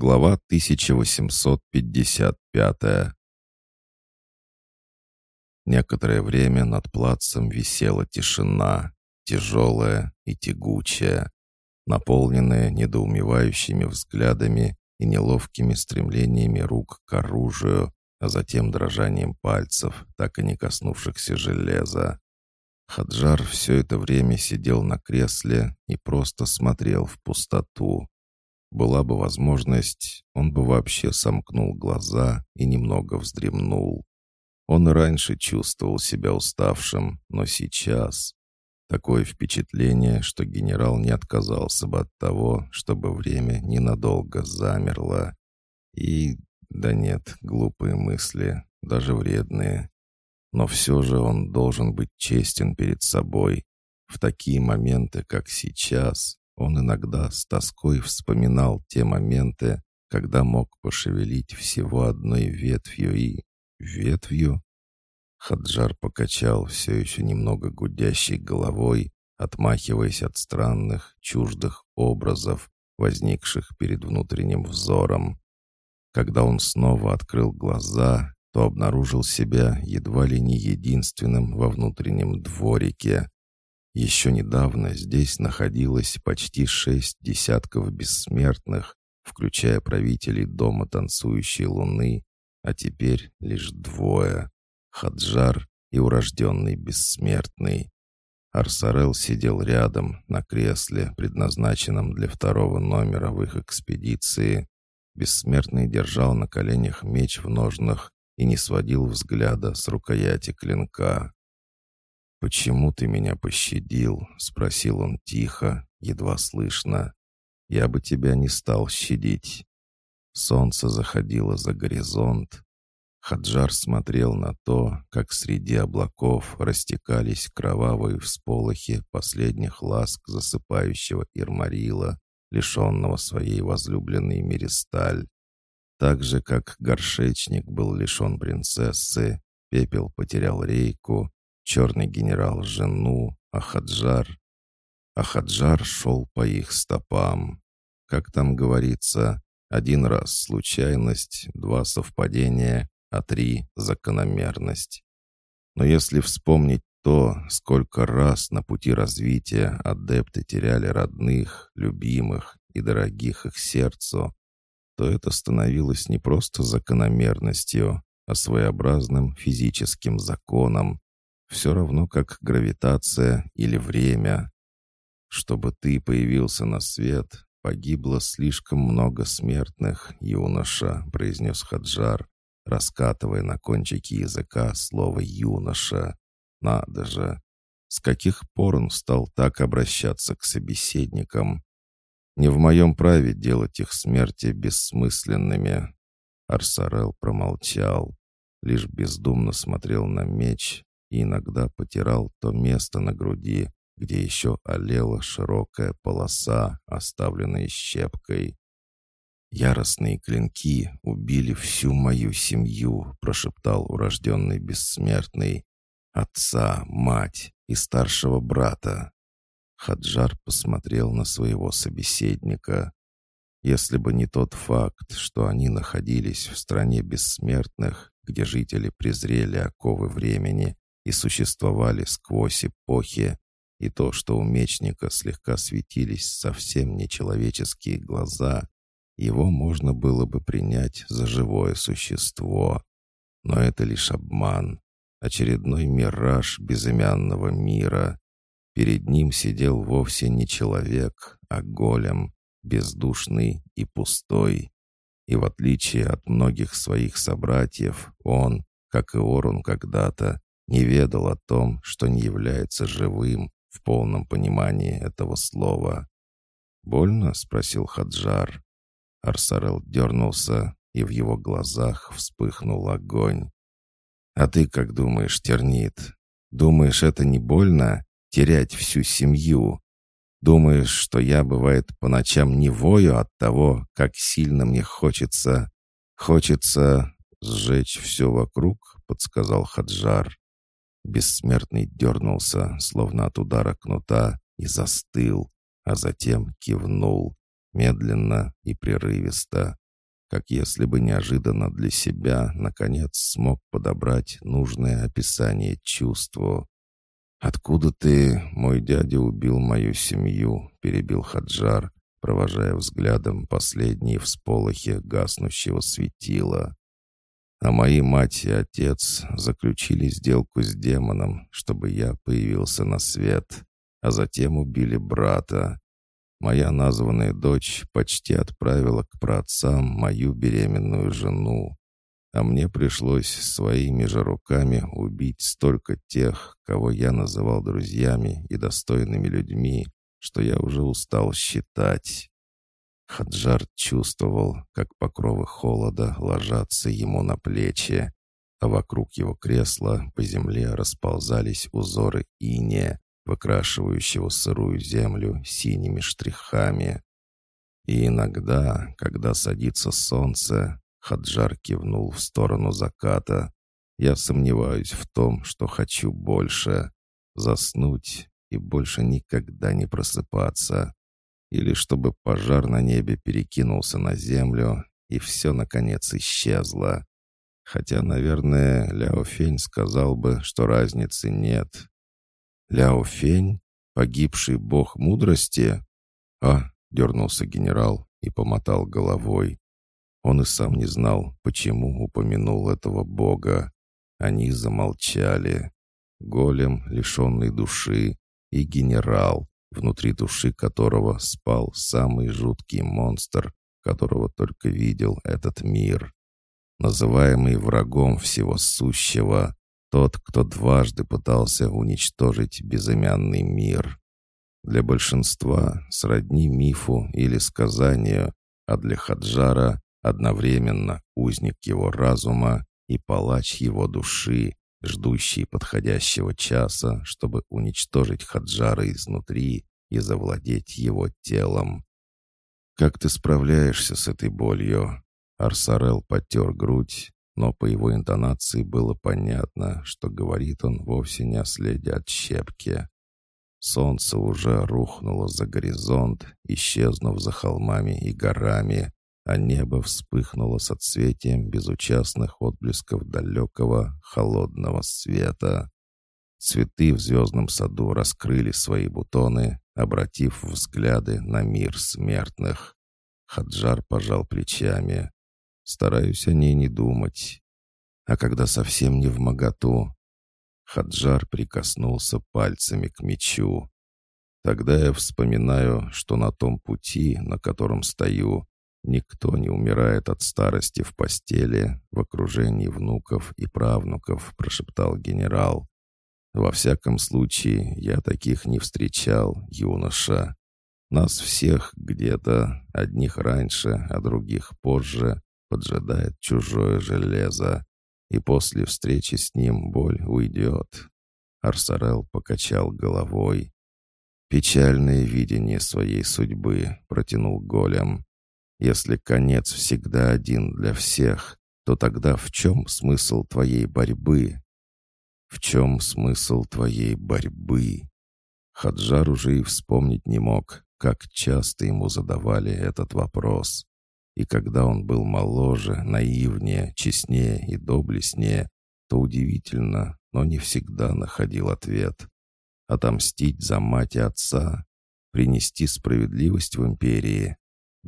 Глава 1855 Некоторое время над плацем висела тишина, тяжелая и тягучая, наполненная недоумевающими взглядами и неловкими стремлениями рук к оружию, а затем дрожанием пальцев, так и не коснувшихся железа. Хаджар все это время сидел на кресле и просто смотрел в пустоту. Была бы возможность, он бы вообще сомкнул глаза и немного вздремнул. Он раньше чувствовал себя уставшим, но сейчас... Такое впечатление, что генерал не отказался бы от того, чтобы время ненадолго замерло. И... да нет, глупые мысли, даже вредные. Но все же он должен быть честен перед собой. В такие моменты, как сейчас, он иногда с тоской вспоминал те моменты, когда мог пошевелить всего одной ветвью и... Ветвью? Хаджар покачал все еще немного гудящей головой, отмахиваясь от странных, чуждых образов, возникших перед внутренним взором. Когда он снова открыл глаза, то обнаружил себя едва ли не единственным во внутреннем дворике. Еще недавно здесь находилось почти шесть десятков бессмертных, включая правителей Дома Танцующей Луны, а теперь лишь двое — Хаджар и урожденный Бессмертный. Арсарел сидел рядом, на кресле, предназначенном для второго номера в их экспедиции. Бессмертный держал на коленях меч в ножнах и не сводил взгляда с рукояти клинка. «Почему ты меня пощадил?» — спросил он тихо, едва слышно. «Я бы тебя не стал щадить». Солнце заходило за горизонт. Хаджар смотрел на то, как среди облаков растекались кровавые всполохи последних ласк засыпающего Ирмарила, лишенного своей возлюбленной Миристаль. Так же, как горшечник был лишен принцессы, пепел потерял рейку, черный генерал — жену, а Хаджар... А Хаджар шел по их стопам. Как там говорится, один раз случайность, два совпадения, а три — закономерность. Но если вспомнить то, сколько раз на пути развития адепты теряли родных, любимых и дорогих их сердцу, то это становилось не просто закономерностью, а своеобразным физическим законом, все равно как гравитация или время. Чтобы ты появился на свет, погибло слишком много смертных, юноша, произнес Хаджар, раскатывая на кончике языка слово «юноша». Надо же! С каких пор он стал так обращаться к собеседникам? Не в моем праве делать их смерти бессмысленными». Арсарел промолчал, лишь бездумно смотрел на меч и иногда потирал то место на груди, где еще олела широкая полоса, оставленная щепкой. «Яростные клинки убили всю мою семью», — прошептал урожденный бессмертный. «Отца, мать и старшего брата. Хаджар посмотрел на своего собеседника. Если бы не тот факт, что они находились в стране бессмертных, где жители презрели оковы времени и существовали сквозь эпохи, и то, что у мечника слегка светились совсем нечеловеческие глаза, его можно было бы принять за живое существо. Но это лишь обман, очередной мираж безымянного мира, Перед ним сидел вовсе не человек, а голем, бездушный и пустой. И в отличие от многих своих собратьев, он, как и Орун когда-то, не ведал о том, что не является живым в полном понимании этого слова. «Больно?» — спросил Хаджар. Арсарел дернулся, и в его глазах вспыхнул огонь. «А ты как думаешь, Тернит? Думаешь, это не больно?» терять всю семью. Думаешь, что я, бывает, по ночам не вою от того, как сильно мне хочется... Хочется сжечь все вокруг, подсказал Хаджар. Бессмертный дернулся, словно от удара кнута, и застыл, а затем кивнул, медленно и прерывисто. как если бы неожиданно для себя, наконец, смог подобрать нужное описание чувству. «Откуда ты, мой дядя, убил мою семью?» — перебил Хаджар, провожая взглядом последние всполохи гаснущего светила. А мои мать и отец заключили сделку с демоном, чтобы я появился на свет, а затем убили брата. Моя названная дочь почти отправила к праотцам мою беременную жену, а мне пришлось своими же руками убить столько тех, кого я называл друзьями и достойными людьми, что я уже устал считать. Хаджар чувствовал, как покровы холода ложатся ему на плечи, а вокруг его кресла по земле расползались узоры иния, выкрашивающего сырую землю синими штрихами. И иногда, когда садится солнце, Хаджар кивнул в сторону заката. Я сомневаюсь в том, что хочу больше. Заснуть и больше никогда не просыпаться. Или чтобы пожар на небе перекинулся на землю, и все, наконец, исчезло. Хотя, наверное, Ляо Фень сказал бы, что разницы нет. «Ляо Фень? Погибший бог мудрости?» «А!» — дернулся генерал и помотал головой. Он и сам не знал, почему упомянул этого бога. Они замолчали. Голем, лишенный души, и генерал, внутри души которого спал самый жуткий монстр, которого только видел этот мир. Называемый врагом всего сущего, тот, кто дважды пытался уничтожить безымянный мир. Для большинства сродни мифу или сказанию, а для Хаджара одновременно узник его разума и палач его души, ждущий подходящего часа, чтобы уничтожить Хаджара изнутри и завладеть его телом. «Как ты справляешься с этой болью?» Арсарел потер грудь, но по его интонации было понятно, что говорит он вовсе не о следе от щепки. Солнце уже рухнуло за горизонт, исчезнув за холмами и горами, а небо вспыхнуло соцветием безучастных отблесков далекого холодного света. Цветы в звездном саду раскрыли свои бутоны, обратив взгляды на мир смертных. Хаджар пожал плечами. Стараюсь о ней не думать. А когда совсем не в моготу, Хаджар прикоснулся пальцами к мечу. Тогда я вспоминаю, что на том пути, на котором стою, никто не умирает от старости в постели, в окружении внуков и правнуков, прошептал генерал. Во всяком случае, я таких не встречал, юноша. Нас всех где-то, одних раньше, а других позже, поджидает чужое железо, и после встречи с ним боль уйдет. Арсарел покачал головой. «Печальное видение своей судьбы», — протянул голем. «Если конец всегда один для всех, то тогда в чем смысл твоей борьбы?» «В чем смысл твоей борьбы?» Хаджар уже и вспомнить не мог, как часто ему задавали этот вопрос. И когда он был моложе, наивнее, честнее и доблестнее, то удивительно, но не всегда находил ответ. Отомстить за мать и отца, принести справедливость в империи,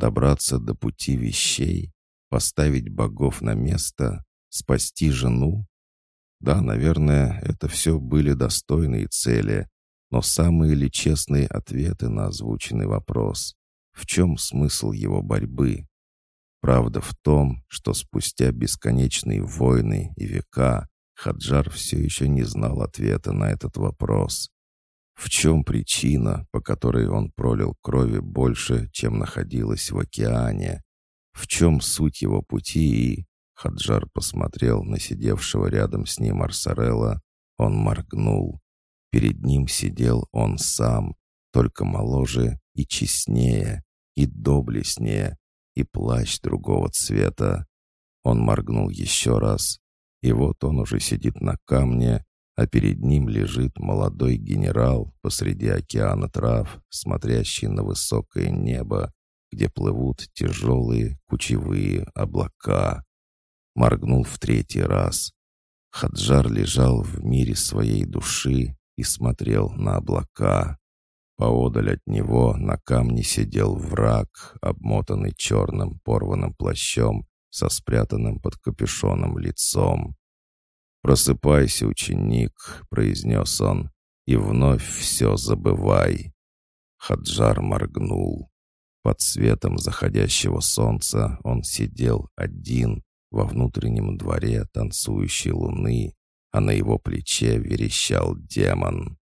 добраться до пути вещей, поставить богов на место, спасти жену. Да, наверное, это все были достойные цели, но самые ли честные ответы на озвученный вопрос? В чем смысл его борьбы? Правда в том, что спустя бесконечные войны и века Хаджар все еще не знал ответа на этот вопрос. В чем причина, по которой он пролил крови больше, чем находилось в океане? В чем суть его пути и... Хаджар посмотрел на сидевшего рядом с ним Арсарелла. Он моргнул. Перед ним сидел он сам, только моложе и честнее, и доблестнее, и плащ другого цвета. Он моргнул еще раз, и вот он уже сидит на камне, а перед ним лежит молодой генерал посреди океана трав, смотрящий на высокое небо, где плывут тяжелые кучевые облака. Моргнул в третий раз. Хаджар лежал в мире своей души и смотрел на облака. Поодаль от него на камне сидел враг, обмотанный черным порванным плащом со спрятанным под капюшоном лицом. «Просыпайся, ученик», — произнес он, — «и вновь все забывай». Хаджар моргнул. Под светом заходящего солнца он сидел один во внутреннем дворе танцующей луны, а на его плече верещал демон.